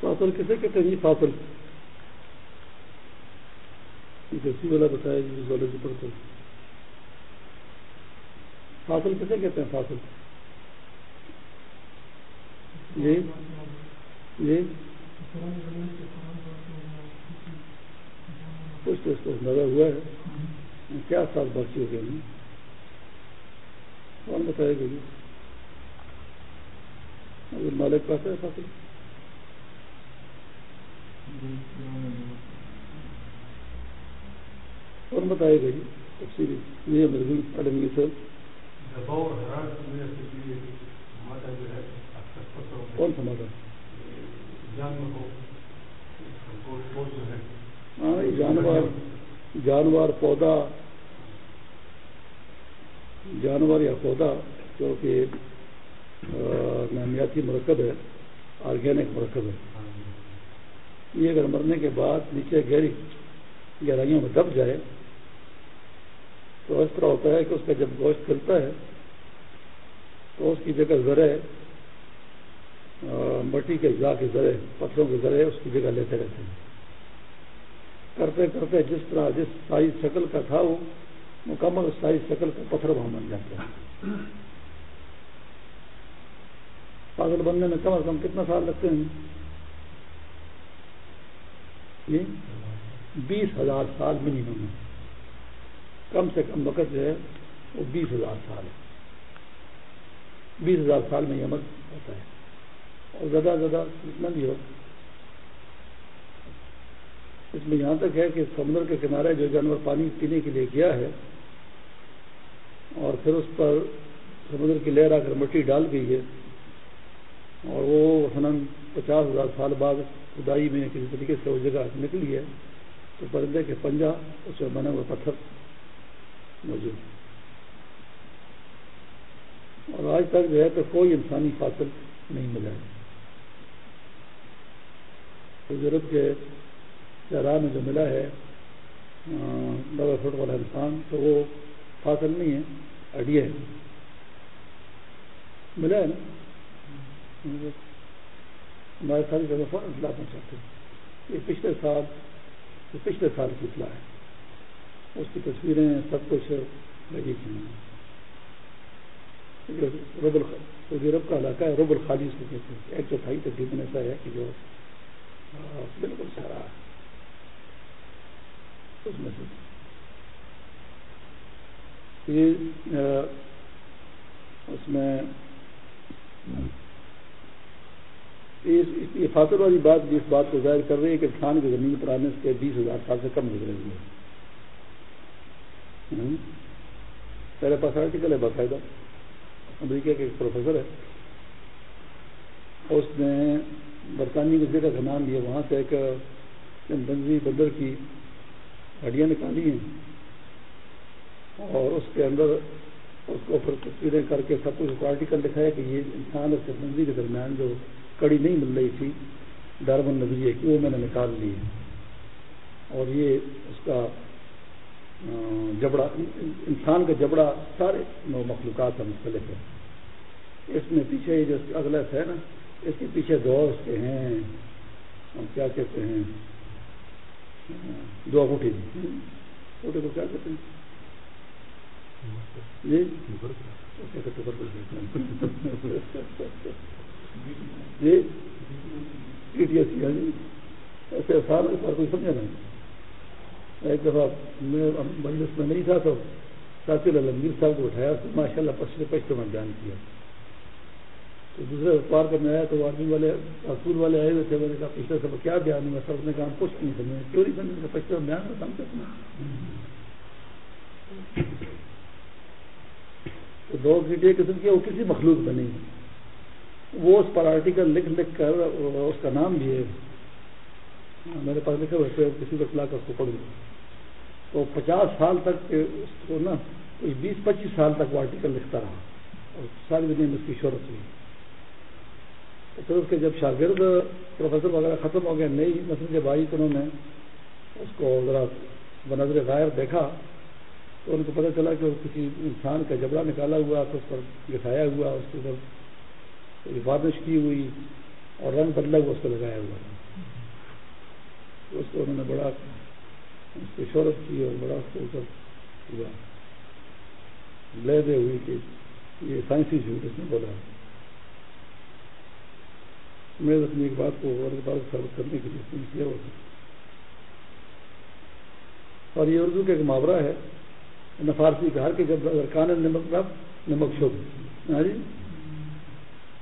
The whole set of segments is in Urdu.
فاصل کسے کہتے ہیں جی؟ فاصل جیسی والا بتایا جی والے سے پڑھتے فاصل کسے کہتے ہیں؟ فاصل جی جی کچھ تو اس کو نظر ہوا ہے۔ کیا سال باقی ہو گئے کون بتائے گا جی؟ مالک پاس ہے جی، فاصل کون بتائے گا ہاں، جی تفصیلی یہ مضمون علم یہ سب کون سا مادہ ہاں جانور جانور پودا۔ جانور یا پودا، جو کہ نامیاتی مرکب ہے آرگینک مرکب ہے۔ یہ اگر مرنے کے بعد نیچے گہری گہرائیوں میں دب جائے، تو اس طرح ہوتا ہے کہ اس کا جب گوشت کھلتا ہے، تو اس کی جگہ ذرے مٹی کے اجزاء کے ذرے، پتھروں کے ذرے اس کی جگہ لیتے رہتے ہیں۔ کرتے کرتے جس طرح، جس سائز شکل کا تھا وہ، مکمل سائز شکل کا پتھر وہاں بن جاتا ہے۔ پاگل بننے میں کم از کم کتنا سال لگتے ہیں؟ جی؟ بیس ہزار سال منیمم ہے۔ کم سے کم وقت جو ہے، وہ بیس ہزار سال ہے۔ بیس ہزار سال میں یہ عمل ہوتا ہے۔ اور زیادہ زیادہ جتنا بھی ہو۔ اس میں یہاں تک ہے کہ سمندر کے کنارے جو جانور پانی پینے کے لیے گیا ہے، اور پھر اس پر سمندر کی لہر آ کر مٹی ڈال گئی ہے۔ اور وہ مثلاً پچاس ہزار سال بعد خدائی میں کسی طریقے سے وہ جگہ نکلی ہے تو پرندے کے پنجہ اس میں بنے ہوئے پتھر موجود اور آج تک جو ہے تو کوئی انسانی فاصل نہیں ملا ہے۔ یورپ کے شہرا میں جو ملا ہے نوے فٹ والا انسان، تو وہ فاصل نہیں ہے اڈیا ہے۔ ملا ہے نا؟ ہمارے ساری جگہ فوراً اطلاع پہنچاتے ہیں۔ یہ پچھلے سال، یہ پچھلے سال کی اطلاع ہے۔ اس کی تصویریں سب کچھ لگی تھی رب سعودی عرب کا علاقہ ہے، رب الخالی اس کو کہتے ہیں۔ ایک چوتھائی تقریباً ایسا ہے کہ جو بالکل سارا ہے اس میں سے۔ یہ اس میں یہ فاصل والی بات بھی اس بات کو ظاہر کر رہی ہے کہ انسان کی زمین پر آنے سے بیس ہزار سال سے کم گزرے ہوئے پہلے پاس آرٹیکل ہے باقاعدہ۔ امریکہ کے ایک پروفیسر ہے۔ اس نے برطانیہ کی جگہ کا نام لیا۔ وہاں سے ایک بنزی بندر کی ہڈیاں نکالی ہیں۔ اور اس کے اندر اس کو پھر تصویریں کر کے سب کچھ آرٹیکل لکھا ہے کہ یہ انسان اور بنزی کے درمیان جو کڑی نہیں مل رہی تھی ڈربن نظریے کی وہ میں نے نکال لی ہے۔ اور یہ اس کا جبڑا انسان کا جبڑا سارے مخلوقات کا مختلف ہے۔ اس میں پیچھے جو اگلا ہے نا اس کے پیچھے دو اس کے ہیں۔ ہم کیا کہتے ہیں؟ دو انگوٹھی چھوٹے کو کیا کہتے ہیں؟ جی؟ جی ٹی ٹی ایس کیا جی۔ ایسے آسان ہے سر کوئی سمجھا نہیں۔ ایک دفعہ میں مجلس میں نہیں تھا تو ساتھی علمگیر صاحب کو اٹھایا ماشاء اللہ پچھلے پچھلے میں بیان کیا۔ تو دوسرے پار کرنے آیا تو آرمی والے اسکول والے آئے ہوئے تھے، میں نے کہا پچھلے سب کیا بیان ہوا؟ سر نے کہا کچھ نہیں سمجھے کیوں نہیں؟ سمجھے پچھلے میں بیان ہوتا ہم تو دو گیٹے قسم کی، وہ کسی مخلوق میں نہیں۔ وہ اس پر آرٹیکل لکھ لکھ کر اس کا نام بھی ہے میرے پاس لکھے ہوئے تھے کسی کو کلا کر اس کو پڑھ لوں تو پچاس سال تک اس کو نا، کوئی بیس پچیس سال تک وہ آرٹیکل لکھتا رہا۔ اور ساری دنیا میں اس کی شہرت ہوئی۔ تو پھر اس کے جب شاگرد پروفیسر وغیرہ ختم ہو گئے، نئی نسل جب آئی تو انہوں نے اس کو ذرا بنظر غائر دیکھا، تو ان کو پتہ چلا کہ کسی انسان کا جبڑا نکالا ہوا، تو اس پر لکھایا ہوا، اس کے اوپر وارنش کی ہوئی اور رنگ بدلا ہوا اس کو لگایا ہوا تھا اس کو انہوں نے بڑا اس کی شہرت کی اور بڑا اس کو ہوا۔ لے دے ہوئی کہ یہ سائنسی جھوٹ اس نے بولا۔ میں اپنی ایک بات کو اور بات ثابت کرنے کے لیے کیا ہوا تھا اور یہ اردو کا ایک محاورہ ہے۔ فارسی کا ہر کے جب کان نمک نمک شدھ ہاں جی؟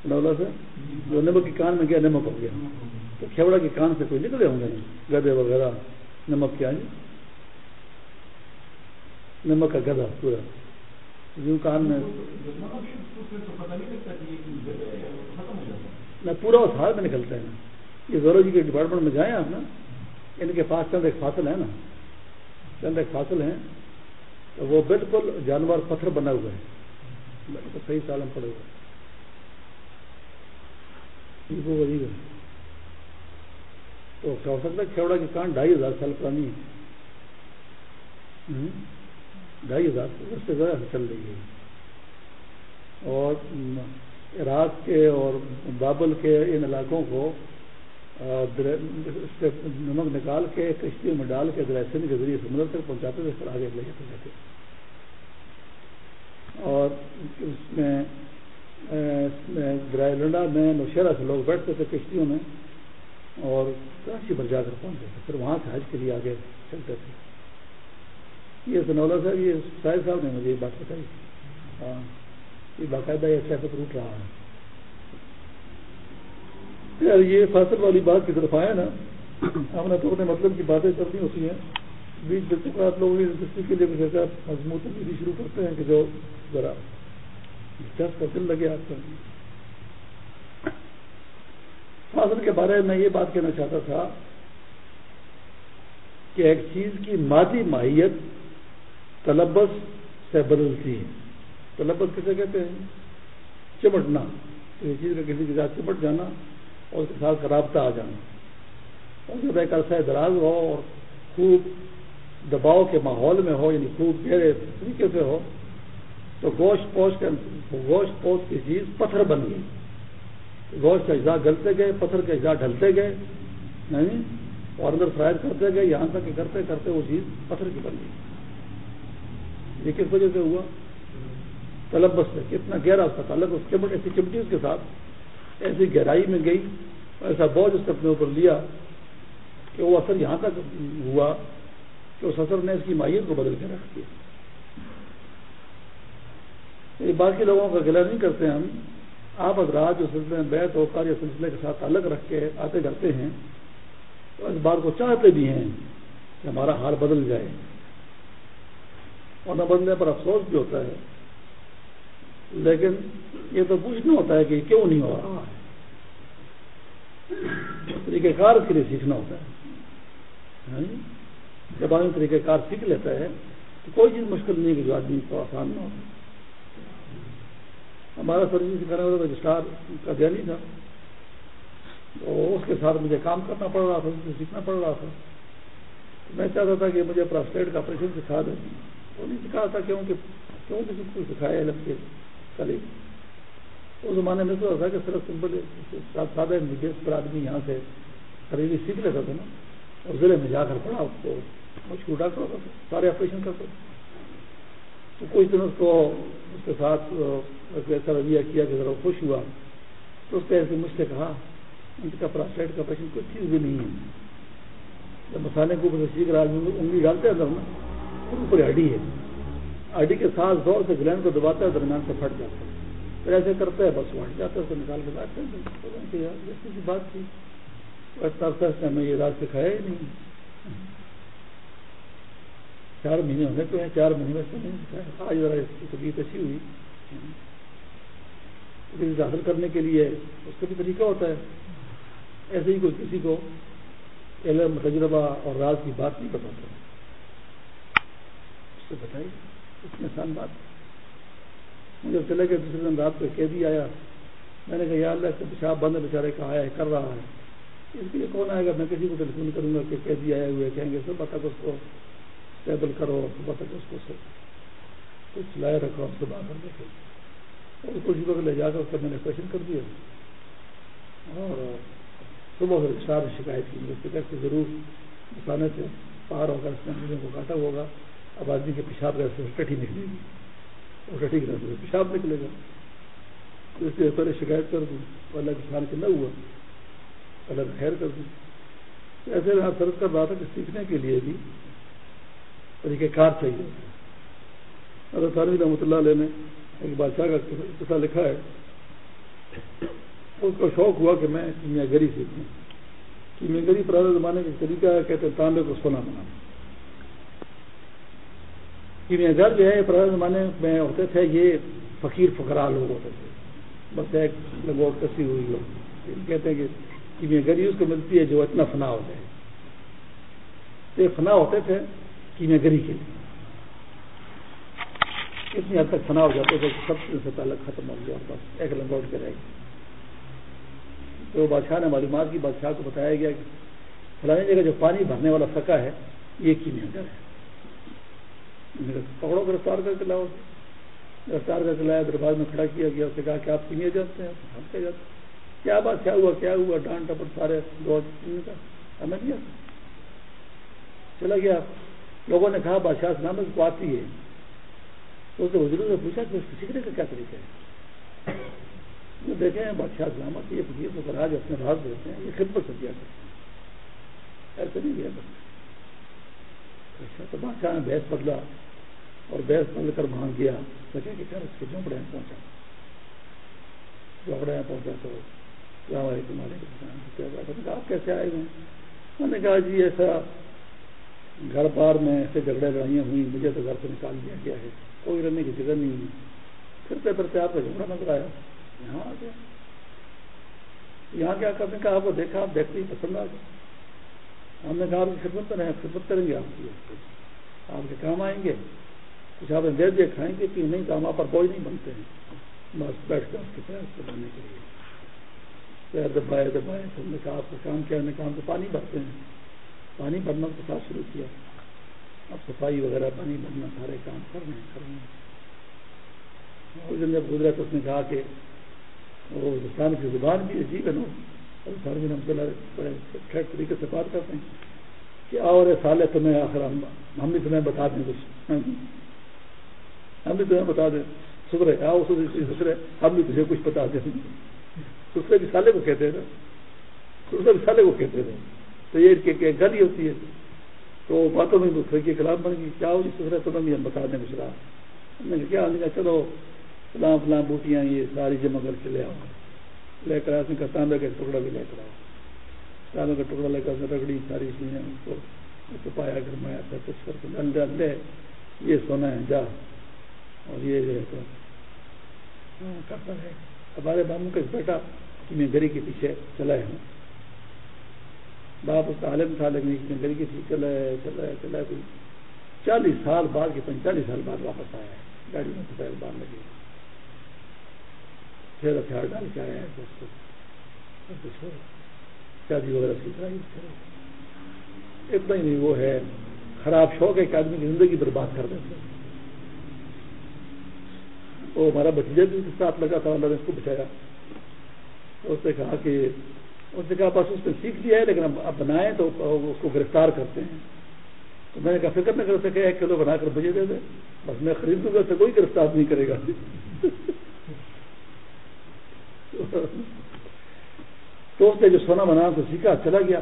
نولا سے جو نمک کی کان میں گیا، نمک ہو گیا۔ تو کھیوڑا کے کان سے کوئی نکلے ہوں گے؟ گدے وغیرہ، نمک کیا جی؟ نمک کا گدا پورا۔ یوں کان میں۔ نہ پورا اس حال میں نکلتا ہے نا۔ یہ زولوجی کے ڈپارٹمنٹ میں جائیں آپ نا، ان کے پاس چند ایک فاصل ہے نا۔ چند ایک فاصل ہیں۔ تو وہ بالکل جانور پتھر بنا ہوا ہے بالکل صحیح سالم پڑے ہوئے تو کیا ہو سکتا ہے کھیوڑا کی کان ڈھائی ہزار سال پرانی ہے۔ ڈھائی ہزار اس سے زیادہ چل رہی ہے۔ اور عراق کے اور بابل کے ان علاقوں کو نمک نکال کے کشتیوں میں ڈال کے گلیسن کے ذریعے سمندر تک پہنچاتے تھے، پھر آگے لے جاتے رہتے اور اس میں گرائلنڈا میں نوشہرا سے لوگ بیٹھتے تھے کشتیوں میں اور کراچی پر جا کر پہنچتے تھے، پھر وہاں سے حج کے لیے آگے چلتے تھے۔ یہ سنولا صاحب، یہ شاہد صاحب نے مجھے یہ بات بتائی۔ ہاں یہ باقاعدہ یہ سیاست روٹ رہا ہے۔ یار یہ فاصل والی بات کی طرف آیا نا۔ ہم نے تو اپنے مطلب کی باتیں کرنی ہوتی ہیں۔ بیچ بچوں کا آپ لوگ دلچسپی کے لیے مضموط شروع کرتے ہیں کہ جو ذرا دلچسپ دل لگے آپ کا فاصل کے بارے میں یہ بات کہنا چاہتا تھا کہ ایک چیز کی مادی ماہیت تلبس سے بدلتی ہے۔ تلبس کسے کہتے ہیں؟ چمٹنا۔ کسی چیز کا کسی کے ساتھ چمٹ جانا اور اس کے ساتھ رابطہ آ جانا۔ اور جب ایک عرصہ دراز ہو اور خوب دباؤ کے ماحول میں ہو یعنی خوب گہرے طریقے سے ہو تو گوشت پوش گوشت پوش کی چیز پتھر بن گئی۔ گوشت کا اجزاء گلتے گئے، پتھر کے اجزاء ڈھلتے گئے نہیں اور اندر فرائر کرتے گئے، یہاں تک کہ کرتے کرتے وہ چیز پتھر کی بن گئی۔ یہ کس وجہ سے ہوا؟ تلبس سے۔ کتنا گہرا اس کا تعلق، اس چمٹ ایسی چمٹی اس کے ساتھ ایسی گہرائی میں گئی، ایسا بوجھ اس نے اپنے اوپر لیا کہ وہ اثر یہاں تک ہوا کہ اس اثر نے اس کی ماہیت کو بدل کے رکھ دیا۔ یہ باقی لوگوں کا گلا نہیں کرتے ہم۔ آپ حضرات جو سلسلے میں بیت ہو کر یا سلسلے کے ساتھ الگ رکھ کے آتے کرتے ہیں، تو اس بات کو چاہتے بھی ہیں کہ ہمارا حال بدل جائے۔ اور نہ بدلنے پر افسوس بھی ہوتا ہے۔ لیکن یہ تو پوچھنا ہوتا ہے کہ کیوں نہیں ہو رہا ہے۔ طریقہ کار کے لیے سیکھنا ہوتا ہے۔ ہاں جی؟ جب آدمی طریقہ کار سیکھ لیتا ہے تو کوئی چیز مشکل نہیں کہ جو آدمی کو آسان نہ ہو۔ ہمارا سروس کرنے والا رجسٹرار کا دہلی تھا۔ تو اس کے ساتھ مجھے کام کرنا پڑ رہا تھا سیکھنا پڑ رہا تھا۔ میں چاہتا تھا کہ مجھے پراسٹیٹ کا آپریشن سکھا دیں۔ وہ نہیں سکھا تھا کیوں کہ کیوں کسی کو سکھایا علم کے کلی اس زمانے میں تو تھا کہ صرف سمپل سادہ بیس پر آدمی یہاں سے خریدی سیکھ لیتا تھا نا، اور ضلع میں جا کر پڑھا، اس کو مشکور ڈاکٹر ہوتا تھا، سارے آپریشن کرتے تو کچھ دن اس کو اس کے ساتھ ایسا رویہ کیا کہ ذرا خوش ہوا۔ تو اس نے ایسے مجھ سے کہا ان کا پراسٹیٹ کا آپریشن کوئی چیز بھی نہیں ہے۔ جب مسالے کو اوپر سیکھ رہا انگلی ڈالتے ہیں اندر نا اوپر ہڈی ہے۔ ہڈی کے ساتھ زور سے گلینڈ کو دباتا ہے، درمیان سے پھٹ جاتا ہے۔ پھر ایسے کرتے ہیں، بس وہ ہٹ جاتا ہے، اس کو نکال کے بیٹھتے ہیں۔ جیسی کی بات تھی۔ میں یہ علاج سکھایا ہی نہیں۔ چار مہینے ہونے کو ہیں، چار مہینے میں نہیں آج ذرا اس کی طبیعت اچھی ہوئی۔ حاصل کرنے کے لیے اس کا بھی طریقہ ہوتا ہے۔ ایسے ہی کوئی کسی کو علم، تجربہ اور راز کی بات نہیں بتاتا اس سے بتائی اس میں آسان بات۔ مجھے چلے گئے دوسرے دن رات کو قیدی آیا۔ میں نے کہا، یا اللہ سے پیشاب بند بیچارے کا آیا ہے کر رہا ہے۔ اس لیے کون آئے گا؟ میں کسی کو ٹیلیفون کروں گا کہ قیدی آئے ہوئے کہیں گے صبح تک اس کو ٹیبل کرو، صبح تک اس کو کچھ لائے رکھو ہم صبح کر دیتے اور کچھ وقت جی لے جا کر اس کا میں نے کوشچن کر دیا۔ اور صبح پھر سارے شکایت کی۔ مجھے سے ضرور بتانے سے پار ہوگا اس میں کو کاٹا ہوگا۔ اب آدمی کے پیشاب کا ٹٹھی نکلے گی۔ اور ٹٹھی کی سے پیشاب نکلے گا۔ تو اس لیے پہلے شکایت کر دوں۔ اللہ کے کے نہ ہوا۔ اللہ خیر کر دوں۔ ایسے میں فرض کر رہا تھا کہ سیکھنے کے لیے بھی طریقہ کار چاہیے۔ حضرت ثانوی رحمۃ اللہ علیہ نے ایک بادشاہ کا قصہ لکھا ہے۔ اس کو شوق ہوا کہ میں کیمیا گری سیکھوں کیمیا گری پرانے زمانے کا طریقہ ہے، کہتے ہیں تانبے کو سونا بنانا کیمیا گھر جو ہے پرانے زمانے میں ہوتے تھے، یہ فقیر فقرا لوگ ہوتے تھے۔ بس ایک لگوٹ کسی ہوئی ہو۔ کہتے ہیں کہ کیمیا گری اس کو ملتی ہے جو اتنا فنا ہو جائے تو فنا ہوتے تھے کیمیا گری کے لیے۔ اتنی حد تک فنا ہو جاتے تھے سب سے تعلق ختم ہو گیا بس ایک لنگوٹ کے رہے گی تو بادشاہ نے معلومات کی، بادشاہ کو بتایا گیا کہ فلانی جگہ جو پانی بھرنے والا سکا ہے، یہ کیمیا گھر ہے۔ پکڑو، گرفتار کر کے لاؤ۔ گرفتار کر کے لایا، دربار میں کھڑا کیا گیا، اس نے کہا کہ آپ کیمیا جانتے ہیں؟ ہم کیا جانتے ہیں؟ کیا بات، کیا ہوا کیا ہوا؟ ڈانٹ ٹپٹ سارے دو ہمیں نہیں آتا۔ چلا گیا۔ لوگوں نے کہا بادشاہ سلامت کو آتی ہے۔ اس نے وزیروں سے پوچھا کہ اس کو سیکھنے کا کیا طریقہ ہے؟ دیکھیں بادشاہ سلامت یہ فقیر کو آج اپنے راز دیتے ہیں، یہ خدمت سے دیا کرتے ہیں۔ ایسے نہیں دیا کرتے اچھا تو بادشاہ نے بحث بدلا اور بحث بدل کر وہاں گیا۔ سکے کہ خیر، اس کے جھونپڑے میں پہنچا۔ جھونپڑے میں پہنچا تو السلام علیکم وعلیکم آپ کیسے آئے ہوئے ہیں؟ میں نے کہا جی ایسا گھر بار میں ایسے جھگڑے لڑائیاں ہوئی مجھے تو گھر سے نکال دیا گیا ہے۔ کوئی رہنے کی جگہ نہیں ہوئی پھرتے پھرتے آپ کا جھگڑا نظر آیا۔ یہاں آ گیا۔ یہاں کیا کرنے کا؟ آپ کو دیکھا، آپ دیکھتے ہی پسند آ گیا ہم نے کہا آپ کی خدمت کریں خدمت کریں گے آپ کی۔ آپ کے کام آئیں گے۔ کچھ آپ نے دے دیا، کھائیں گے کہ نہیں کام آپ پر بوجھ نہیں بنتے ہیں۔ بس بیٹھ کر اس کے پیر سے بننے کے لیے۔ پیر دبائے دبائے۔ ہم نے کہا آپ کا کام کیا؟ نے کام تو پانی بھرتے ہیں۔ پانی بھرنا کے ساتھ شروع کیا۔ اب صفائی وغیرہ، پانی بھرنا، سارے کام کر رہے ہیں، کر رہے ہیں۔ اس دن جب گزرا تو اس نے کہا کہ وہ ہندوستان کی زبان بھی عجیب ہے نا۔ اور بھی ہم بڑے ٹھیک طریقے سے بات کرتے ہیں کہ اور سال ہے تمہیں آخر ہم بھی تمہیں بتا دیں کچھ۔ ہاں جی۔ ہم بھی تمہیں بتا دیں۔ سدھرے آؤ سدھرے ہم بھی تجھے کچھ بتا دیں۔ دوسرے بھی سالے کو کہتے ہیں دوسرے بھی سالے کو کہتے تھے تو یہ گل ہی ہوتی ہے تو باتوں میں دوسرے کے خلاف بن گئی۔ کیا ہو جی؟ سدھرے تمہیں بھی ہم بتا دیں رات ہم نے کیا چلو فلاں فلاں بوٹیاں یہ ساری جمع کر کے لے آؤ۔ لے کر آدمی کا تانبے کا ٹکڑا بھی لے کر آؤ۔ تانبے کا ٹکڑا لے کر رگڑی ساری چیزیں ان کو چھپایا گرمایا سب کچھ کر کے ڈل لے یہ سونا ہے جا۔ اور یہ جو ہے تو ہے۔ ہمارے بابو کا بیٹا کہ میں گری کے پیچھے چلائے ہوں باپ اس کا عالم تھا، لیکن گری کے پیچھے چلائے چلائے چلائے کوئی چالیس سال بعد کے پینتالیس سال بعد واپس آیا ہے۔ گاڑی میں سفید باندھ لگے پھر ہتھیار ڈال کے آیا ہے شادی وغیرہ سیکھ اتنا ہی نہیں، وہ ہے خراب شوق ہے کہ آدمی کی زندگی برباد کر دیتے وہ ہمارا بتیجا بھی اس کے ساتھ لگا تھا، اللہ نے اس کو بچایا۔ اس نے کہا کہ اس نے کہا بس اس نے سیکھ لیا ہے، لیکن اب بنائیں تو اس کو گرفتار کرتے ہیں۔ تو میں نے کہا، فکر نہ کر سکے ایک کلو بنا کر بجے دے دے۔ بس میں خرید دوں گا تو کوئی گرفتار نہیں کرے گا۔ تو اس نے جو سونا بنانا تو سیکھا، چلا گیا۔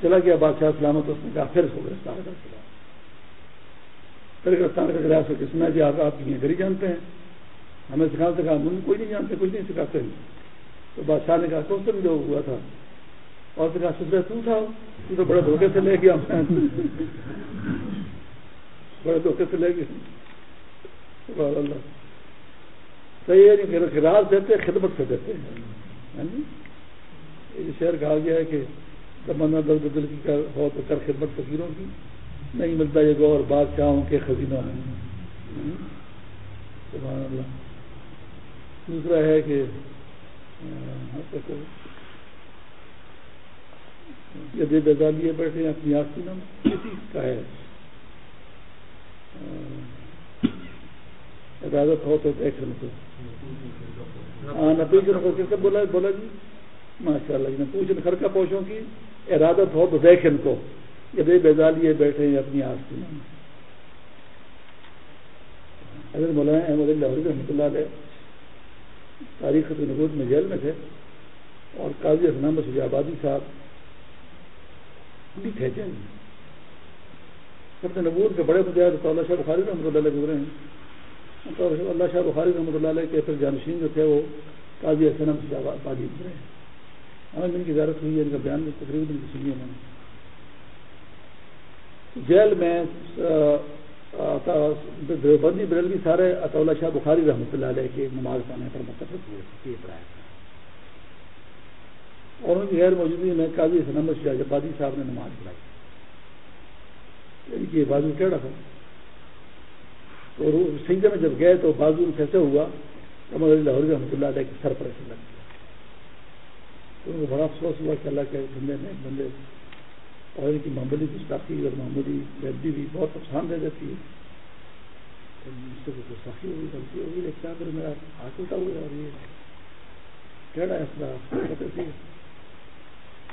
چلا گیا، بادشاہ سلامت، اس نے کہا، پھر اس کو گرفتار کر چلا پھر گرفتار کر کے کہ سنا جی آپ آپ کی گھر جانتے ہیں؟ ہمیں سکھا سکھا ہم کوئی نہیں جانتے، کچھ نہیں سکھاتے۔ تو بادشاہ نے کہا، کون جو ہوا تھا؟ اور کہا سسرے تو تھا، تو تو بڑے دھوکے سے لے گیا بڑے دھوکے سے لے گیا۔ اللہ۔ صحیح ہے نہیں کہ راز دیتے خدمت سے دیتے ہیں۔ ہاں جی؟ یہ شعر کہا گیا ہے کہ تمنا درد دل کی کر ہو تو کر خدمت فقیروں کی۔ نہیں ملتا یہ گور بادشاہوں کے خزینہ ہیں۔ ہاں جی؟ سبحان اللہ۔ دوسرا ہے کہ یہ بے لیے بیٹھے ہیں، اپنی آستی نام کسی کا ہے۔ عدالت ہو تو دیکھ ان کو۔ ہاں نتیجے کو کس بولا بولا جی ماشاء اللہ جی پوچھ گھر کا پوچھوں کی ارادت ہو تو دیکھ ان کو۔ یہ بے بیدالیے بیٹھے ہیں اپنی آستی نام حضرت مولانا احمد اللہ رحمۃ اللہ علیہ تاریخ نبوت میں جیل میں تھے اور قاضی اسلام شجا آبادی صاحب بھی تھے جیل میں۔ سب نبوت کے بڑے مجاہد اللہ شاہ بخاری رحمۃ اللہ علیہ گزرے ہیں۔ مطلب تو اللہ شاہ بخاری رحمۃ اللہ علیہ کے پھر جانشین جو تھے، وہ قاضی اسلم شجا آبادی گزرے ہیں ہمیں ان کی زیارت ہوئی ہے، ان کا بیان بھی تقریباً سنی ہے میں نے۔ جیل میں دیوبندی بریلوی سارے اطولہ شاہ بخاری رحمۃ اللہ علیہ کے نماز پڑھنے پر متفق ہوئے پڑھایا اور ان کی غیر موجودگی میں قاضی سنم شاہ جبادی صاحب نے نماز پڑھائی۔ ان کی بازو ٹیڑھا تھا؟ اور سنجے میں جب گئے تو بازو میں کیسے ہوا کمر علی لاہور رحمۃ اللہ علیہ کے سر پر ایسے لگ گیا۔ تو ان کو بڑا افسوس ہوا کہ اللہ کے بندے میں بندے اور ان کی معمولی گستاخی اور معمولی بیدی بھی بہت نقصان دے دیتی ہے۔ گستاخی ہوگی، غلطی ہوگی، لیکن کیا کروں میرا ہاتھ اٹھا ہوا اور یہ کیڑا ایسا کہتے تھے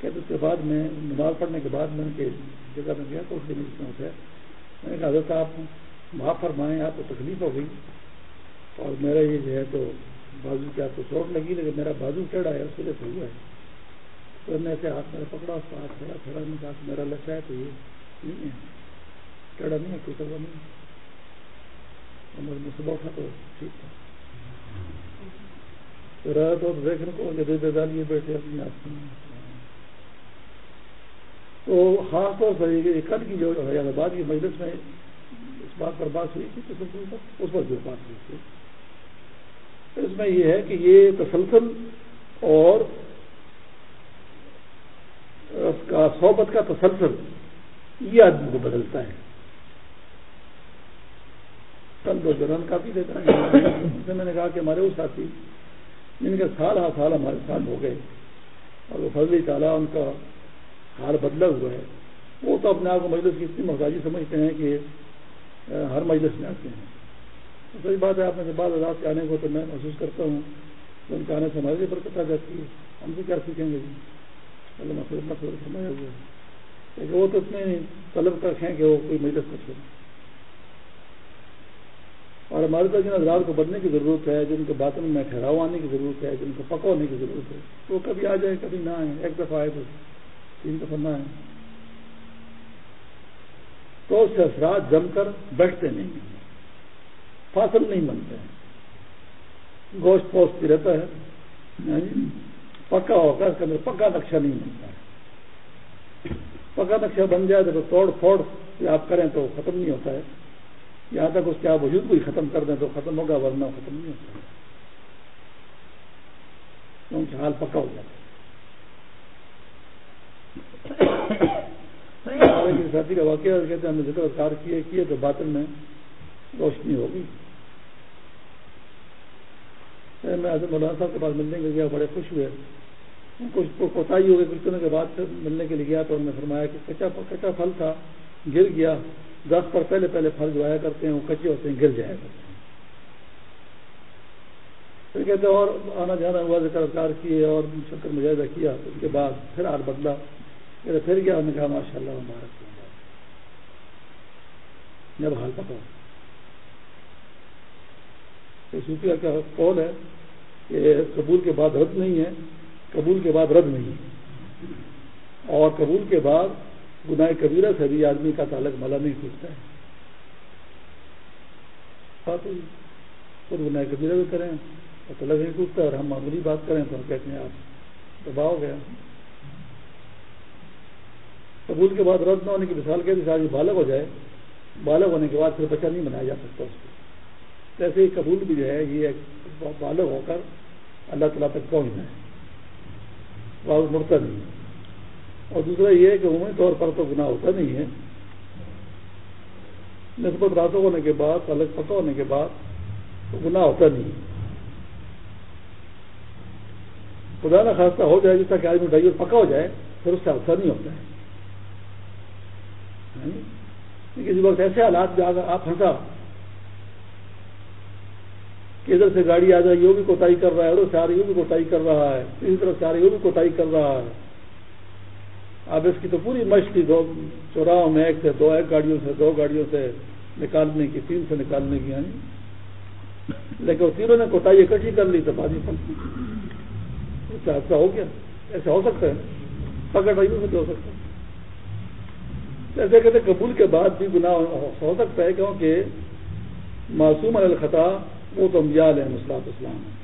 اس کے بعد میں، نماز پڑھنے کے بعد میں ان کے جگہ میں گیا تو اس دن میں ہے۔ میں نے کہا، حضرت آپ معاف فرمائیں، آپ کو تکلیف ہو گئی۔ اور میرا یہ جو ہے تو بازو کی آپ کو چوٹ لگی، لیکن میرا بازو ٹیڑھا ہے، اس وجہ سے ہوا ہے۔ تو نے ایسے ہاتھ میرا پکڑا اس کا ہاتھ کھڑا کھڑا نے کہا، میرا لچا ہے تو یہ نہیں ہے ٹیڑھا نہیں ہے ٹوٹا ہوا نہیں ہے۔ میں صبح اٹھا تو ٹھیک تھا۔ تو رہا تو دیکھنے کو دے ڈالیے بیٹھے اپنی آپ تو خاص طور پر یہ کل کی جو حیات آباد کی مجلس میں اس بات پر بات ہوئی تھی تسلسل پر اس پر جو بات ہوئی تھی۔ اس میں یہ ہے کہ یہ تسلسل اور اس کا صحبت کا تسلسل یہ آدمی کو بدلتا ہے۔ کل دو جران کافی دیتا ہے۔ میں نے کہا کہ ہمارے وہ ساتھی، جن کے سال ہر سال ہمارے ساتھ ہو گئے، اور وہ فضلی تعالیٰ ان کا حال بدلا ہوا ہے، وہ تو اپنے آپ کو مجلس کی اتنی محتاجی سمجھتے ہیں کہ ہر مجلس میں آتے ہیں۔ صحیح بات ہے، آپ میں سے بعض آزاد کے آنے کو تو میں محسوس کرتا ہوں کہ ان کے آنے سے ہمارے برکت آ جاتی ہے۔ ہم سے کیا سیکھیں گے؟ جی فرمایا ہوا ہے۔ وہ تو اتنے طلب کا ہیں کہ وہ کوئی مجلس کر سکے۔ اور ہمارے پاس جن حضرات کو بدلنے کی ضرورت ہے، جن کے باطن میں ٹھہراؤ آنے کی ضرورت ہے، جن کو پکا ہونے کی ضرورت ہے تو کبھی آ جائے، کبھی نہ آئے۔ ایک دفعہ آئے تو تین دفعہ نہ آئے۔ تو اس سے اثرات جم کر بیٹھتے نہیں ہیں۔ فاصل نہیں بنتے ہیں۔ گوشت پوستی رہتا ہے۔ ہاں جی؟ پکا ہوگا اس کے اندر پکا نقشہ نہیں بنتا ہے۔ پکا نقشہ بن جائے تو توڑ پھوڑ آپ کریں تو ختم نہیں ہوتا ہے۔ یہاں تک اس کے آپ وجود کو ہی ختم کر دیں تو ختم ہوگا، ورنہ ختم نہیں ہوتا ہے۔ کیونکہ حال پکا ہو جاتا ہے۔ ساتھی کا واقعہ کہتے ہیں ہم نے ذکر کار کیے کیے تو باطن میں روشنی ہوگی۔ میں حضرت مولانا صاحب کے پاس ملنے کے لیے بڑے خوش ہوئے۔ کچھ کوتاہی ہو گئی کچھ دنوں کے بعد پھر ملنے کے لیے گیا تو انہوں نے فرمایا کہ کچا کچا پھل تھا، گر گیا۔ دس پر پہلے پہلے پھل جو آیا کرتے ہیں، وہ کچے ہوتے ہیں، گر جایا کرتے ہیں پھر کہتے اور آنا جانا ہوا، ذکر کار کیے اور شکر مجاہدہ کیا۔ اس کے بعد پھر ہار بدلا۔ پھر گیا، انہوں نے کہا ماشاء اللہ مبارک۔ جب حال پکا صوفیہ کا قول ہے کہ قبول کے بعد رد نہیں ہے، قبول کے بعد رد نہیں ہے۔ اور قبول کے بعد گناہ کبیرہ سے بھی آدمی کا تعلق ملا نہیں ٹوٹتا ہے۔ خود گناہ کبیرہ بھی کریں اور تعلق نہیں ٹوٹتا اور ہم معمولی بات کریں تو ہم کہتے ہیں آپ دباؤ گیا قبول کے بعد رد نہ ہونے کی مثال کہتے آدمی بالغ ہو جائے، بالغ ہونے کے بعد پھر بچہ نہیں بنایا جا سکتا اس کو۔ جیسے ہی قبول بھی جو ہے، یہ بالغ ہو کر اللہ تعالیٰ تک پہنچنا ہے واپس مڑتا نہیں اور دوسرا یہ ہے کہ عمومی طور پر تو گناہ ہوتا نہیں ہے۔ نسبت راسو ہونے کے بعد الگ پتہ ہونے کے بعد تو گناہ ہوتا نہیں خدا نہ خاصہ ہو جائے، جس طرح کہ آدمی ڈائیور پکا ہو جائے، پھر اس سے حادثہ نہیں ہوتا ہے۔ یعنی کسی وقت ایسے حالات میں آپ پھنسا ادھر سے گاڑی آ جائے یہ بھی کوتاہی کر رہا ہے، ادھر سے آ رہی بھی کوتاہی کر رہا ہے اسی طرح سے آ رہی وہ بھی کوتاہی کر رہا ہے۔ اب اس کی تو پوری مشق تھی، دو چوراہوں میں ایک سے دو ایک گاڑیوں سے، دو گاڑیوں سے نکالنے کی، تین سے نکالنے کی یعنی۔ لیکن تینوں نے کوتاہی اکٹھی کر لی تو بازی پھنسی اچھا، ایسا ہو گیا۔ ایسا ہو سکتا ہے۔ پکڑ رہی سے ہو سکتا ہے۔ ایسے کہتے قبول کے بعد بھی گناہ ہو سکتا ہے، کیونکہ معصوم الخطا وہ تو علیہ مسلاط اسلام ہے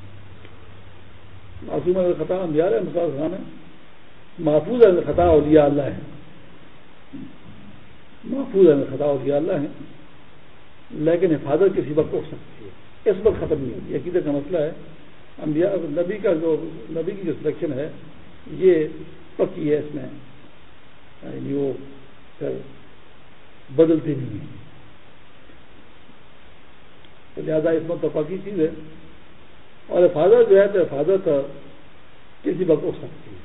معصوم الخطا علیہ مسلاط اسلام ہے محفوظ الخطا اولیاء اللہ ہے محفوظ الخطا اولیاء اللہ ہے لیکن حفاظت کسی وقت اٹھ سکتی ہے۔ اس وقت ختم نہیں ہوتی۔ عقیدت کا مسئلہ ہے۔ انبیاء، نبی کا جو، نبی کی جو سلیکشن ہے، یہ پکی ہے اس میں۔ یعنی وہ بدلتی نہیں ہے۔ تو لہٰذا اس میں پکی چیز ہے۔ اور حفاظت جو ہے تو حفاظت کسی وقت اٹھ سکتی ہے۔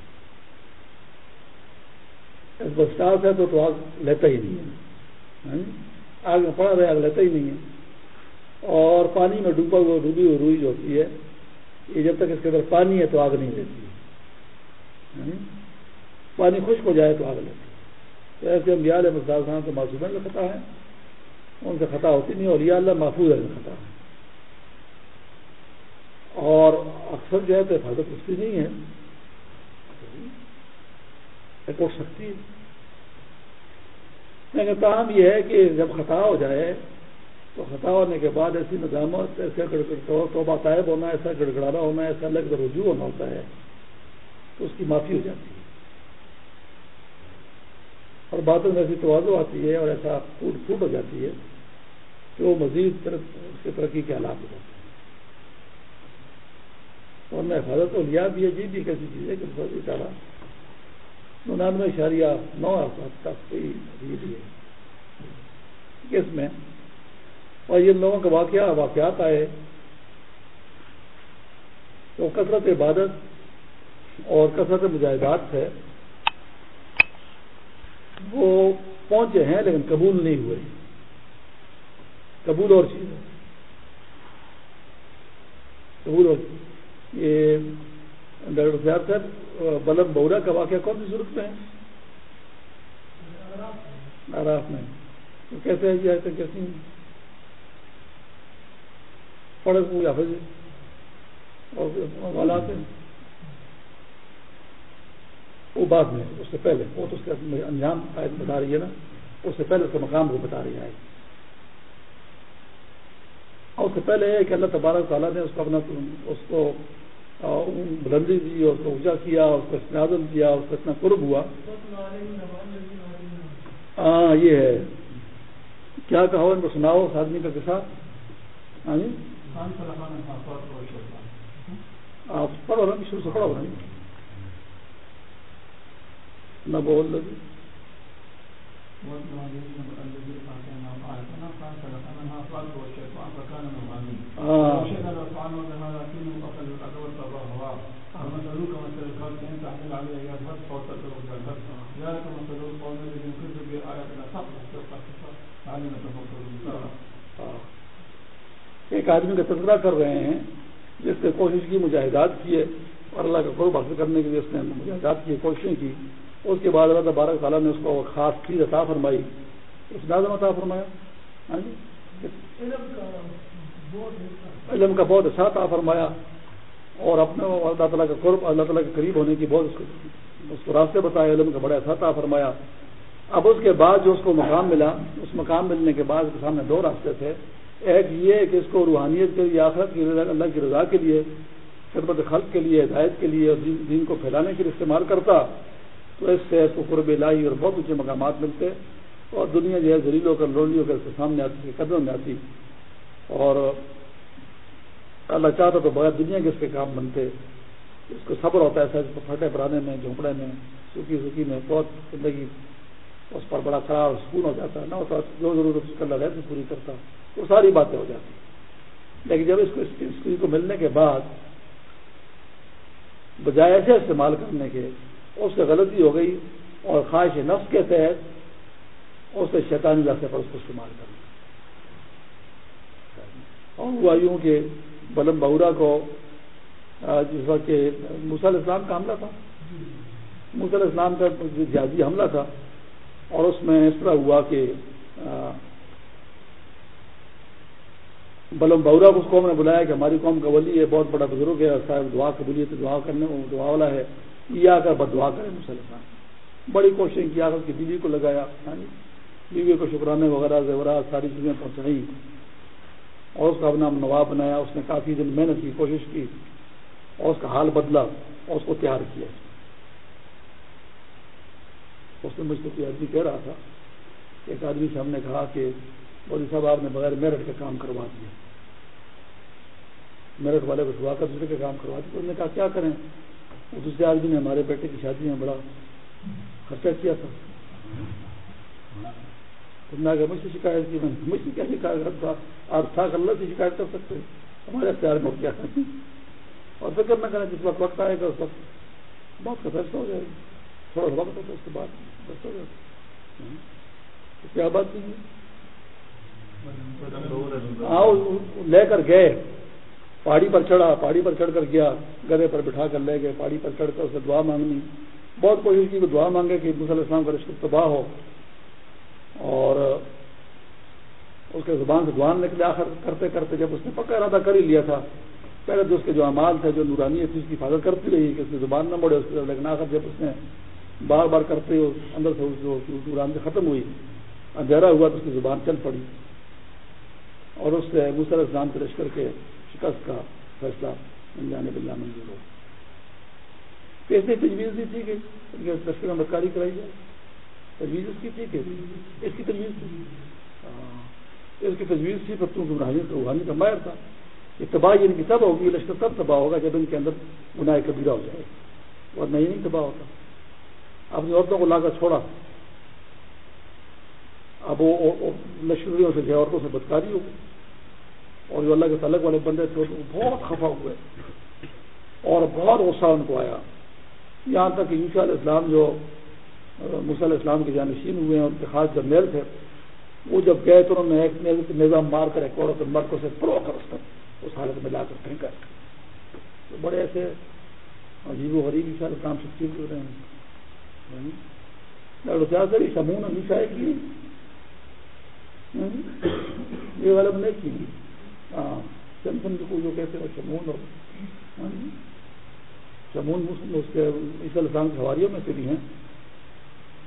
اسٹاف ہے تو تو آگ لیتا ہی نہیں ہے۔ ہاں؟ آگ میں پڑا رہے، آگ لیتا ہی نہیں ہے۔ اور پانی میں ڈوبا ہوا، ڈوبی ہوئی روئی جو ہوتی ہے، یہ جب تک اس کے اندر پانی ہے تو آگ نہیں لیتی۔ ہاں؟ پانی خشک ہو جائے تو آگ لیتی۔ تو ایسے ہم علیہ مسال صاحب تو معصومہ میں خطا ہے۔ ان سے خطا ہوتی نہیں اور یہ اللہ محفوظ ہے خطا۔ ہے اور اکثر جو ہے تو حفاظت اس کی نہیں ہے۔ اٹھ سکتی ہے۔ لیکن تاہم یہ ہے کہ جب خطا ہو جائے تو خطا ہونے کے بعد ایسی نظامت ایسے توبہ طائب ہونا، ایسا گڑگڑانا ہونا، ایسا الگ رجوع ہونا ہوتا ہے تو اس کی معافی ہو جاتی ہے۔ اور باتوں میں ایسی توازو آتی ہے اور ایسا پھوٹ پھوٹ ہو جاتی ہے کہ وہ مزید اس کے ترقی کے حالات ہو جاتے ہیں۔ اور میں حفاظت تو لیا بھی ہے جی بھی ایک ایسی چیز ہے کہ بہت سارا ننانوے اشاریہ نو تک ہے۔ کس میں اور یہ لوگوں کا واقعہ، واقعات آئے تو کثرت عبادت اور کثرت مجاہدات سے وہ پہنچے ہیں لیکن قبول نہیں ہوئے۔ قبول اور چیز۔ ہے قبول اور چیز۔ یہ ڈاکٹر صاحب صاحب بلب بورا کا واقعہ کون سی صورت میں ہے؟ آراف میں۔ تو کیسے ہے؟ جی آج تک کیسی پڑھ یا پھر اور والات ہیں۔ وہ بعد میں اس سے پہلے وہ تو اس کا انجام بتا رہی ہے نا اس سے پہلے اس کے مقام کو بتا رہی ہے اور اس سے پہلے کہ اللہ تبارک تعالیٰ نے اس کو اپنا اس کو بلندی دی اور اس کو اونچا کیا اس کو استنادم کیا اس کو اتنا قرب ہوا۔ ہاں یہ ہے۔ کیا کہو ان کو؟ سناؤ اس آدمی کا جی آپ پڑھو رہا شروع سے پڑھو رہا نہ بول لگی ہاں۔ ایک آدمی کا تذکرہ کر رہے ہیں، جس نے کوشش کی، مجاہدات کیے اور اللہ کا قرب حاصل کرنے کے لیے اس نے مجاہدات کی، کوششیں کی۔ اس کے بعد اللہ بارہ تعالیٰ نے اس کو خاص چیز عطا فرمائی۔ اس نازم عطا فرمایا۔ ہاں جی؟ علم کا بہت اچھا عطا فرمایا۔ اور اپنے اللہ تعالیٰ کا قرب اللہ تعالیٰ کے قریب ہونے کی بہت اس کو راستے بتایا علم کا بڑا اچھا عطا فرمایا۔ اب اس کے بعد جو اس کو مقام ملا اس مقام ملنے کے بعد اس کے سامنے دو راستے تھے۔ ایک یہ کہ اس کو روحانیت کے لیے آخرت کی اللہ کی رضا کے لیے خدمت خلق کے لیے ہدایت کے لیے اور دین کو پھیلانے کے لیے استعمال کرتا۔ تو اس سے اس قرب لائی اور بہت اونچے مقامات ملتے اور دنیا جو ہے زریلوں کر لوڑیوں کر کے سامنے آتی قدموں میں آتی اور اللہ چاہتا تو بغیر دنیا کے اس کے کام بنتے۔ اس کو صبر ہوتا ہے سر پھٹے پرانے میں، جھونپڑے میں، سوکھی سوکھی میں بہت زندگی اس پر بڑا خراب سکون ہو جاتا ہے۔ نہ ہوتا جو ضرورت اس کا لگا تو پوری کرتا، وہ ساری باتیں ہو جاتی۔ لیکن جب اس کو اس کو ملنے کے بعد بجائے ایسے استعمال کرنے کے اس سے غلطی ہو گئی اور خواہش نفس کے تحت اس سے شیطانی راستے پر اس کو استعمال کرنا اور ہوا یوں کہ بلم بہورا کو جس وقت کہ مسل اسلام کا حملہ تھا۔ مسل اسلام کا جہازی حملہ تھا۔ اور اس میں اس طرح ہوا کہ بلم بہورا کو اس قوم نے بلایا کہ ہماری قوم کا ولی ہے، بہت بڑا بزرگ ہے، صاحب دعا قبولیت، دعا کرنے، دعا والا ہے۔ یہ آ کر بد دعا کرے مسلمان۔ بڑی کوشش کیا کی بیوی کو لگایا یعنی بیوی کو شکرانے وغیرہ، زیورات، ساری چیزیں پہنچائی اور اس کا اپنا نواب بنایا، اس نے کافی دن محنت کی، کوشش کی، اور اس کا حال بدلا، اور اس کو تیار کیا۔ اس نے مجھ سے کوئی آدمی کہہ رہا تھا، ایک آدمی سے ہم نے کہا کہ مودی صاحب، آپ نے بغیر میرٹ کا کام کروا دیا۔ میرٹ والے کو چھوا کر دوسرے کا کام کروا دیا۔ انہوں نے کہا، کیا کریں؟ دوسرے آدمی نے ہمارے بیٹے کی شادی میں بڑا خرچہ کیا تھا۔ تم نے مجھ سے شکایت کی میں مجھ سے کیا شکایت؟ کرتا آپ تھا اللہ سے شکایت کر سکتے ہمارے اختیار میں کیا اور فکر نہ کریں جس وقت وقت آئے گا، اس وقت بہت کا فیصلہ ہو جائے گا۔ تھوڑا وقت ہوتا اس کے بعد فیصلہ ہو جائے گا۔ کیا بات نہیں ہے لے کر گئے۔ پہاڑی پر چڑھا، پہاڑی پر چڑھ کر گیا گدے پر بٹھا کر لے گئے، پہاڑی پر چڑھ کر اسے دعا مانگنی۔ بہت کوشش کی کہ دعا مانگے کہ مسل اسلام کا رشتہ تباہ ہو۔ اور اس کے زبان سے دعا نکلے آخر کرتے کرتے جب اس نے پکا ارادہ کر ہی لیا تھا۔ پہلے تو اس کے جو امال تھے، جو نورانی تھی اس کی حفاظت کرتی رہی کہ اس کی زبان نہ بڑھے اس کے لیکن آخر جب اس نے بار بار کرتے اندر سے نورانی ختم ہوئی، اندھیرا ہوا تو اس کی زبان چل پڑی۔ اور اس سے مسل اسلام کے لشکر کے شکست کا فیصلہ انجانے بلّہ منظور ہو۔ کیسے تجویز دی تھی کہ لشکر میں بدکاری کرائی جائے۔ تجویز اس کی تھی کہ اس کی تجویز تھی۔ ہاں۔ اس کی تجویز تھی پر تم روحانی کا ماہر تھا۔ یہ تباہی یعنی ان کی تب ہوگی لشکر تب تباہ ہوگا جب ان کے اندر گناہ کبیرہ ہو جائے۔ اور نہیں نہیں تباہ ہوتا۔ اپنی عورتوں کو لا کر چھوڑا۔ اب وہ لشکریوں سے عورتوں سے بدکاری ہو گئی۔ اور جو اللہ کے تعلق والے بندے تھے وہ بہت خفا ہوئے۔ اور بہت غصہ ان کو آیا۔ یہاں تک کہ یوشا علیہ السلام جو مسل اسلام کے جانشین ہوئے ہیں، ان کے خاص جرنیل تھے، وہ جب گئے تو انہوں نے ایک نظام مار کر ایک عورت مرد کو سے پرو کر اس اس حالت میں لا کر پھینکا تو بڑے ایسے عجیب و غریب علیہ السلام شخصیت ہو رہے ہیں۔ ڈاکٹر سمون ہمیشہ کی۔ یہ غلط نہیں کی۔ ہاں، سمسم کو جو کہتے ہیں، شمون اور ہاں جی۔ شمون اس کے عیسی السلام کے حواریوں میں سے بھی ہیں۔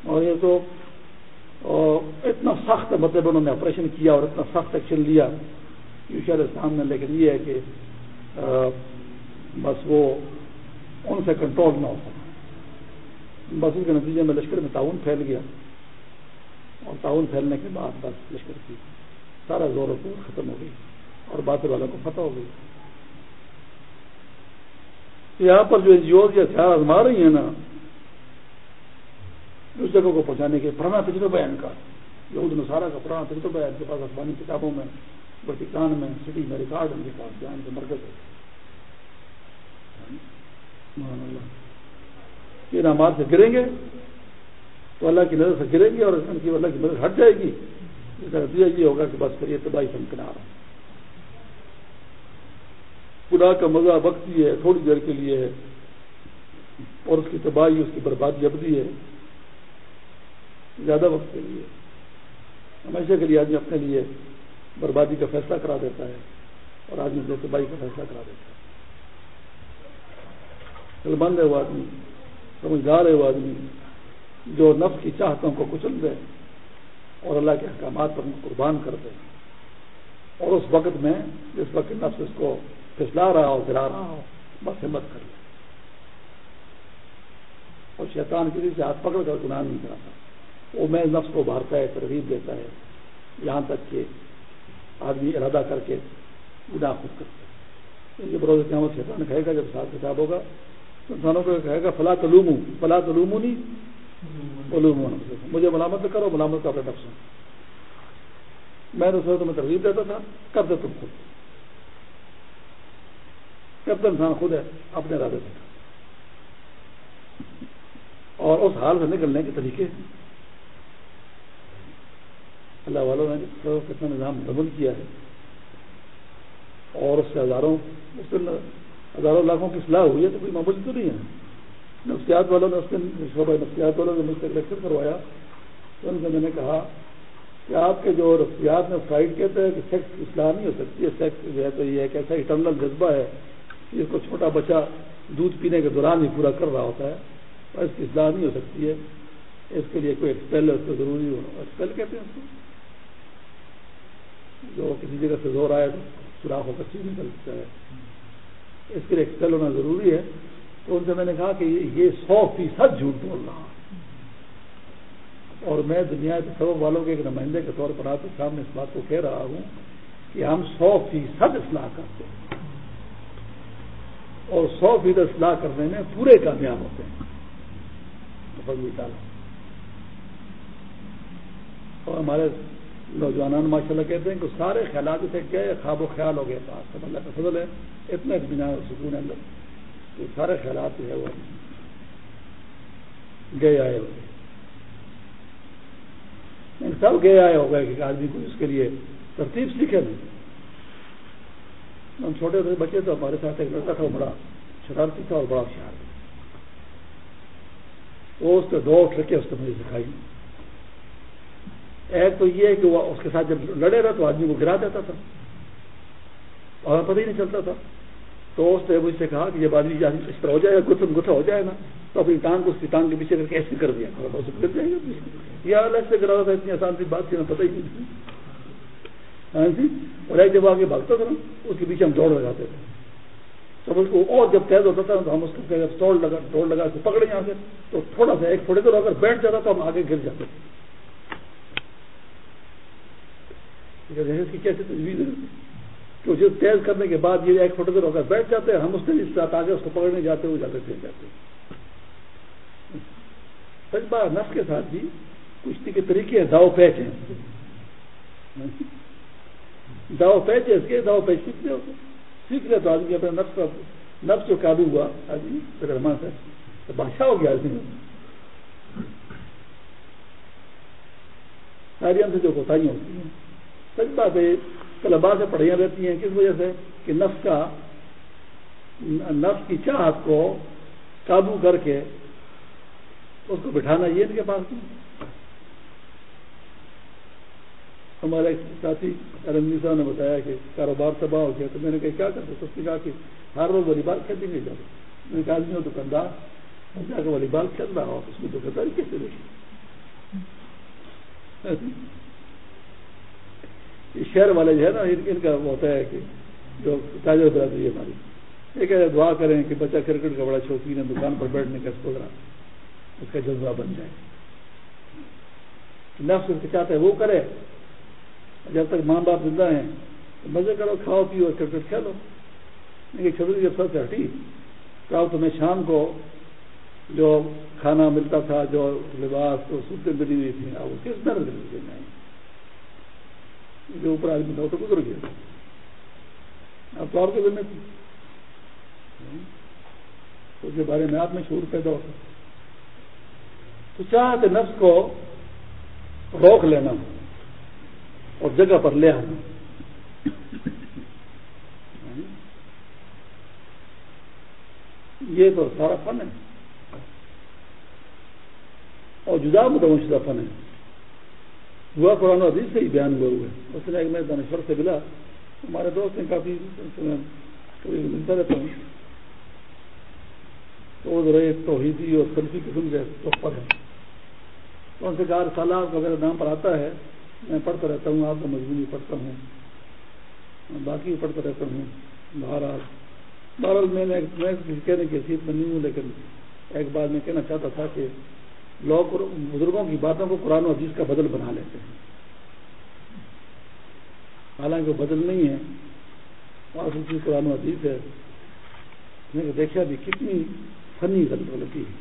اور یہ تو اتنا سخت مطلب انہوں نے آپریشن کیا اور اتنا سخت ایکشن لیا۔ علیہ السلام نے لیکن یہ ہے کہ بس وہ ان سے کنٹرول نہ ہو سکا۔ بس اس کے نتیجے میں لشکر میں تعاون پھیل گیا۔ اور تعاون پھیلنے کے بعد بس لشکر کی سارا زور و پور ختم ہو گئی اور باطل والوں کو فتح ہو گئی۔ یہاں پر جو این جی اوز یا ہتھیار آزما رہی ہیں نا، اس جگہ کو پہنچانے کے پرانا تجربہ ہے ان کا یہود نصارہ کا پرانا تجربہ ہے ان کے پاس افغانی کتابوں میں وٹیکان میں، سٹی میں ریکارڈ ان کے پاس جہاں ان کے مرکز ہے یہ نماز سے گریں گے تو اللہ کی نظر سے گریں گے اور ان کی اللہ کی نظر ہٹ جائے گی۔ اس کا نتیجہ یہ ہوگا کہ بس کریے تباہی سمکنار خدا کا مزہ وقتی ہے، تھوڑی دیر کے لیے ہے۔ اور اس کی تباہی، اس کی بربادی ابدی ہے۔ زیادہ وقت کے لیے۔ ہمیشہ کے لیے آدمی اپنے لیے بربادی کا فیصلہ کرا دیتا ہے اور آدمی اپنے تباہی کا فیصلہ کرا دیتا ہے۔ سلمند ہے وہ آدمی، سمجھدار ہے وہ آدمی جو نفس کی چاہتوں کو کچل دے اور اللہ کے احکامات پر قربان کر دے۔ اور اس وقت میں، جس وقت نفس اس کو پھسلا رہا ہو، گرا رہا ہو، بس ہمت کر لے اور شیطان کسی سے ہاتھ پکڑ کر گناہ نہیں کراتا۔ وہ میں نفس کو بھارتا ہے، ترغیب دیتا ہے۔ یہاں تک کہ آدمی ارادہ کر کے گناہ خود کرتا ہے۔ بروز قیامت شیطان کہے گا، جب ساتھ کتاب ہوگا، تو انسانوں کو کہے گا فلاں تلوم فلاں تلوم نہیں مجھے ملامت کرو، ملامت اپنے نفس میں تو تمہیں ترغیب دیتا تھا کب دے تم خود۔ کب انسان خود ہے اپنے ارادے سے اور اس حال سے نکلنے کے طریقے اللہ والوں نے کتنا نظام مکمل کیا ہے۔ اور اس سے ہزاروں اس دن ہزاروں لاکھوں کی صلاح ہوئی ہے تو کوئی معمولی تو نہیں ہے۔ نفسیات والوں نے اس دن شعبہ نفسیات والوں نے مجھ سے لیکچر کروایا۔ تو ان سے میں نے کہا کہ آپ کے جو نفسیات میں فائٹ کہتے ہیں کہ سیکس اصلاح نہیں ہو سکتی۔ ہے سیکس جو ہے تو یہ ایک ایسا اٹرنل جذبہ ہے۔ جس کو چھوٹا بچہ دودھ پینے کے دوران ہی پورا کر رہا ہوتا ہے، اور اس کی اصلاح نہیں ہو سکتی ہے۔ اس کے لیے کوئی ایکسپیل اس کو ضروری ہو۔ ایکسپیل کہتے ہیں اس کو۔ جو کسی جگہ سے زور آئے تو سوراخ ہو کر چیز نکل سکتا ہے۔ اس کے لیے ایکسپیل ہونا ضروری ہے۔ تو ان سے میں نے کہا کہ یہ سو فیصد جھوٹ بول رہا اور میں دنیا کے سبب والوں کے ایک نمائندے کے طور پر آپ کے سامنے اس بات کو کہہ رہا ہوں کہ ہم سو فیصد اصلاح کرتے ہیں۔ اور سو فیصد اصلاح کرنے میں پورے کامیاب ہوتے ہیں۔ اور ہمارے نوجوان ماشاء اللہ کہتے ہیں کہ سارے خیالات سے گئے خواب و خیال ہو گئے۔ پاس سب اللہ کا فضل ہے اتنا اطمینان اور سکون ہے اندر۔ کہ سارے خیالات جو ہے وہ گئے آئے ہو گئے۔ سب گئے آئے ہو گئے کہ آدمی کو اس کے لیے ترتیب سیکھے۔ نہیں ہم چھوٹے تھے، بچے تو ہمارے ساتھ ایک لڑکا تھا بڑا شرارتی تھا اور بڑا ہوشیار تھا۔ وہ اس پہ دو ٹرکیں اس نے مجھے سکھائی۔ ایک تو یہ کہ وہ اس کے ساتھ جب لڑے رہا تو آدمی کو گرا دیتا تھا اور پتہ ہی نہیں چلتا تھا۔ تو اس نے مجھ سے کہا کہ جب آدمی یعنی اس طرح ہو جائے گا گتھم گتھا ہو جائے نا۔ تو اپنی ٹانگ کو اس کی ٹانگ کے پیچھے کر کے ایسے کر دیا۔ گر جائے گا الگ سے گرا تھا، اتنی آسان سی بات تھی نا پتہ ہی نہیں ہاں جی؟ اور ایک جب آگے بھاگتا تھا نا، اس کے پیچھے ہم دوڑ لگاتے تھے۔ تب اس کو اور جب تیز ہوتا تھا تو ہم اس کو دوڑ لگا دوڑ لگا کے پکڑے یہاں سے۔ تو تھوڑا سا ایک تھوڑے دور اگر بیٹھ جاتا تو ہم آگے گر جاتے۔ تھے اس کی کیسی تجویز ہے؟ کہ جو تیز کرنے کے بعد یہ ایک فوٹو دیر ہو کر بیٹھ جاتے ہیں ہم اس دن اس ساتھ آگے اس کو پکڑنے جاتے ہوئے جاتے گر جاتے۔ سچ بات نفس کے ساتھ بھی کشتی کے طریقے داؤ پیچ ہیں۔ ہاں جی؟ داؤ پیچ ہے اس کے داؤ پیچ کتنے ہوتے سیکھ لے تو آدمی اپنے نفس کا نفس جو قابو ہوا، آدمی رحمان سے تو بادشاہ ہو گیا آدمی۔ ساری ہم سے جو کوتاہیاں ہوتی ہیں۔ سچ بات ہے طلبا سے پڑھائیاں رہتی ہیں۔ کس وجہ سے؟ کہ نفس کا نفس کی چاہت کو قابو کر کے اس کو بٹھانا یہ ان کے پاس نہیں۔ ہمارے ایک ساتھی رنجی صاحب نے بتایا کہ کاروبار تباہ ہو گیا تو میں نے کہا، کیا کرتے؟ سب نے کہا کہ ہر روز والی بال کھیلنے نہیں جاتے میں نے کہا، آدمی ہو دکاندار جا کے والی بال کھیل رہا ہو اس میں دکانداری کیسے دیکھی شہر والے جو ہے نا، ان کا ہوتا ہے کہ جو تاجر برادری ہے ہماری، یہ کہ دعا کریں کہ بچہ کرکٹ کا بڑا شوقین ہے، دکان پر بیٹھنے کا اس کو ذرا اس کا جذبہ بن جائے۔ نفس چاہتا ہے وہ کرے جب تک ماں باپ زندہ ہیں تو مزے کرو، کھاؤ، پیو اور کرکٹ کھیلو۔ لیکن چھوٹی جب سب سے ہٹی۔ تو اب تمہیں شام کو جو کھانا ملتا تھا، جو لباس تو سوتے ملی ہوئی تھی اب وہ کس طرح جو اوپر آدمی تھا، وہ تو گزر گیا۔ اب تو آپ کے ذمہ تھی اس کے بارے میں آپ میں شعور پیدا ہوتا۔ تو چاہتے نفس کو روک لینا۔ اور جگہ پر لے آنا۔ یہ تو سارا فن ہے۔ اور جدا متوشدہ فن ہے۔ ہوا قرآن عزیز سے ہی بیان ہوئے ہوئے۔ اس نے ایک میں دانشور سے ملا ہمارے دوست ہیں کافی۔ ملتا رہتا ہوں۔ تو ذرا ایک توحیدی اور سلفی قسم کے پر ہے تو ان سے کہا سالہ کا میرے نام پر آتا ہے۔ میں پڑھتا رہتا ہوں، آپ کا مجموعی پڑھتا ہوں۔ باقی پڑھتا رہتا ہوں۔ بہرحال بہرحال میں نے کہنے کی حیثیت میں نہیں ہوں، لیکن ایک بار میں کہنا چاہتا تھا کہ لوگ بزرگوں کی باتوں کو قرآن و عزیز کا بدل بنا لیتے ہیں۔ حالانکہ وہ بدل نہیں ہے اور چیز قرآن و عزیز ہے۔ میں نے دیکھا بھی کتنی فنی غلط غلطی ہے۔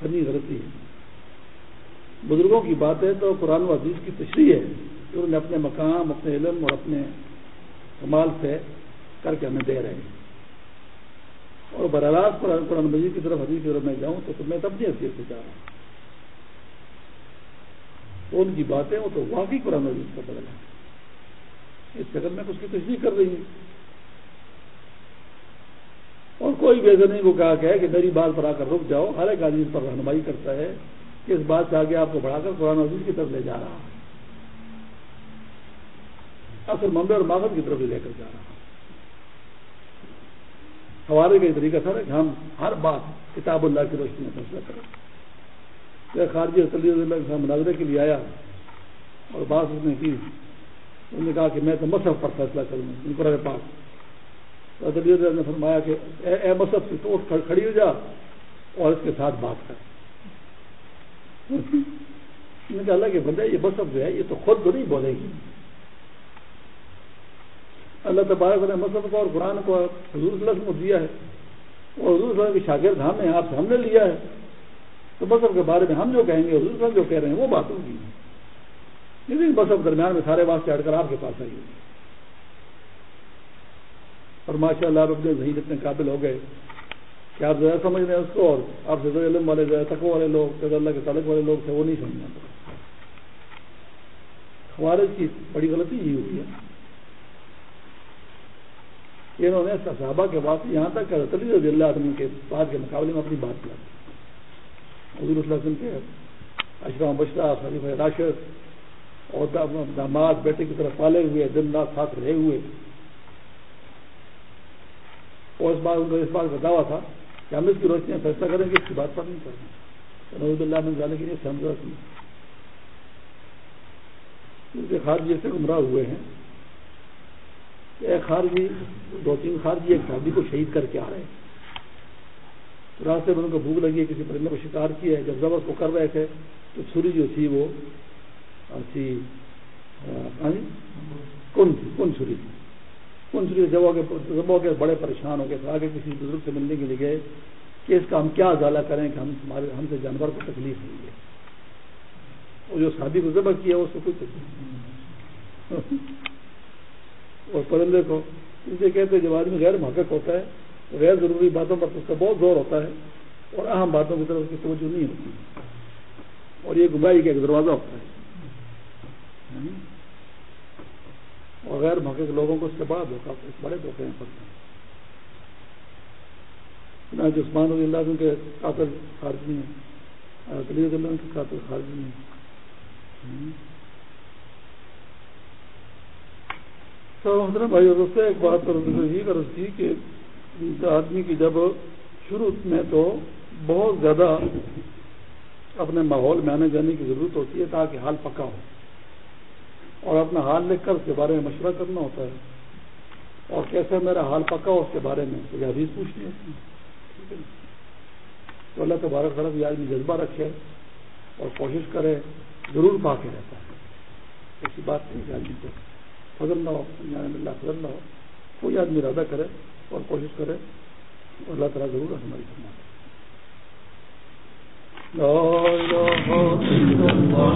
فنی غلطی ہے۔ بزرگوں کی بات ہے تو قرآن و عزیز کی تشریح ہے کہ انہوں نے اپنے مقام، اپنے علم اور اپنے کمال سے کر کے ہمیں دے رہے ہیں۔ اور براہ راست قرآن قرآن مجید کی طرف حدیث کی طرف میں جاؤں تو میں تب نہیں حیثیت سے جا رہا ہوں۔ تو ان کی باتیں وہ تو واقعی قرآن مجید کا بدل ہے اس شکل میں اس کی تشریح کر رہی ہوں۔ اور کوئی بے نہیں کو کہا کہ میری بات پر آ کر رک جاؤ۔ ہر ایک آدمی پر رہنمائی کرتا ہے۔ کہ اس بات سے آگے آپ کو بڑھا کر قرآن عزیز کی طرف لے جا رہا ہے اصل ممبئی اور ماغت کی طرف لے کر جا رہا ہمارے کا یہ طریقہ تھا کہ ہم ہر بات کتاب اللہ کی روشنی میں فیصلہ کریں۔ خارجی اللہ مناظرے کے لیے آیا اور بات اس نے کی۔ انہوں نے کہا کہ میں تو مصحف پر فیصلہ کروں ان کو رہے پاس نے فرمایا کہ اے اے مصحف کی تو کھڑی ہو جا اور اس کے ساتھ بات کر۔ نے کہا اللہ کے بندے، یہ مصحف جو ہے، یہ تو خود تو نہیں بولے گی۔ اللہ تبارک نے مصحف کو اور قرآن کو حضور صلی اللہ علیہ وسلم کو دیا ہے۔ اور حضور صلی اللہ علیہ وسلم کی شاگرد ہم ہیں، آپ سے ہم نے لیا ہے۔ تو مصحف کے بارے میں ہم جو کہیں گے، حضور صلی اللہ علیہ وسلم جو کہہ رہے ہیں، وہ بات ہوگی لیکن مصحف درمیان میں سارے واسطے چڑھ کر آپ کے پاس آئی ہوگی اور ماشاء اللہ آپ اپنے ذہین اتنے قابل ہو گئے۔ کہ آپ زیادہ سمجھ رہے ہیں اس کو اور آپ سے علم والے زیادہ تقو والے لوگ زیادہ اللہ کے تعلق والے لوگ تھے وہ نہیں سمجھنا ہمارے کی بڑی غلطی یہ ہوئی ہے انہوں نے صحابہ کے بعد یہاں تک کہ رضی اللہ عنہ کے بعد کے مقابلے میں اپنی بات کیا حضور صلی اللہ علیہ وسلم کے اشرام بشرا خلیف راشد اور داماد بیٹے کی طرف پالے ہوئے دن رات ساتھ رہے ہوئے اور اس بار ان کو اس بات کا دعویٰ تھا کہ ہم اس کی روشنی میں فیصلہ کریں گے، اس کی بات پر نہیں کریں نوید اللہ میں جانے کے لیے سمجھا کیونکہ خارجی ایسے گمراہ ہوئے ہیں کہ ایک خارجی، دو تین خارجی ایک شادی کو شہید کر کے آ رہے ہیں۔ راستے میں ان کو بھوک لگی ہے کسی پرندے کو شکار کیا ہے، جب ضبط کو کر رہے تھے، تو چھری جو تھی وہ تھی کن تھی، کن چھری تھی؟ کن چھری جب کے بڑے پریشان ہو گئے آگے کسی بزرگ سے ملنے کے لیے گئے کہ اس کا ہم کیا ازالہ کریں کہ ہم ہمارے ہم سے جانور کو تکلیف ہوئی ہے اور جو شادی کو ذبح کیا اس کو کوئی تکلیف اور پرندے کو اسے کہتے ہیں جب آدمی غیر محقق ہوتا ہے، غیر ضروری باتوں پر اس کا بہت زور ہوتا ہے، اور اہم باتوں کی طرف اس کی توجہ نہیں ہوتی۔ اور یہ گمراہی کا ایک دروازہ ہوتا ہے۔ یعنی اور غیر محقق لوگوں کو اس سے بڑا دھوکہ بڑے دھوکے میں پڑتے ہیں عثمان رضی اللہ کے قاتل خارجی ہیں علی اللہ کے قاتل خارجی ہیں۔ محترم بھائی سے ایک بات یہ غرض تھی کہ آدمی کی جب شروع میں تو بہت زیادہ اپنے ماحول میں آنے جانے کی ضرورت ہوتی ہے تاکہ حال پکا ہو۔ اور اپنا حال لکھ کر اس کے بارے میں مشورہ کرنا ہوتا ہے اور کیسے میرا حال پکا اس کے بارے میں کوئی حدیث پوچھنی ہوتی ہے؟ ٹھیک ہے. تو اللہ تبارک طرف یہ آدمی جذبہ رکھے اور کوشش کرے ضرور پا کے رہتا ہے. ایسی بات نہیں کہ آدمی کو. فضل نہ ہو یعنی اللہ فضل نہ ہو. کوئی آدمی ارادہ کرے اور کوشش کرے، اللہ تعالیٰ ضرور ہماری کرنا لا الہ الا اللہ